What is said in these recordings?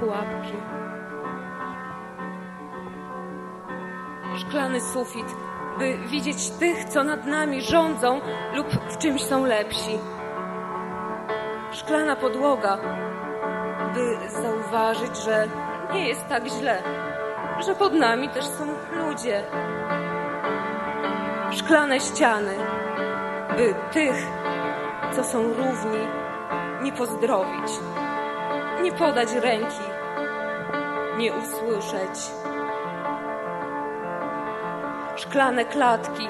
pułapki. Szklany sufit, by widzieć tych, co nad nami rządzą lub w czymś są lepsi. Szklana podłoga, by zauważyć, że nie jest tak źle, że pod nami też są ludzie. Szklane ściany, by tych, co są równi, nie pozdrowić, nie podać ręki nie usłyszeć. Szklane klatki,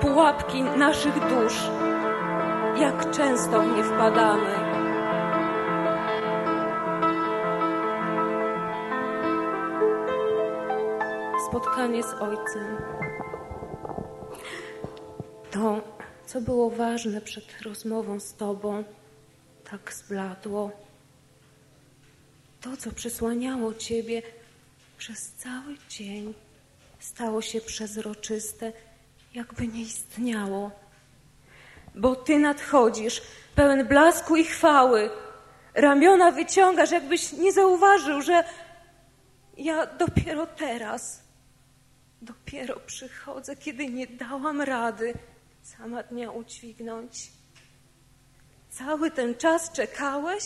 pułapki naszych dusz, jak często w nie wpadamy. spotkanie z Ojcem. To, co było ważne przed rozmową z Tobą, tak zbladło. To, co przysłaniało Ciebie przez cały dzień, stało się przezroczyste, jakby nie istniało. Bo Ty nadchodzisz, pełen blasku i chwały. Ramiona wyciągasz, jakbyś nie zauważył, że ja dopiero teraz, dopiero przychodzę, kiedy nie dałam rady sama dnia udźwignąć. Cały ten czas czekałeś,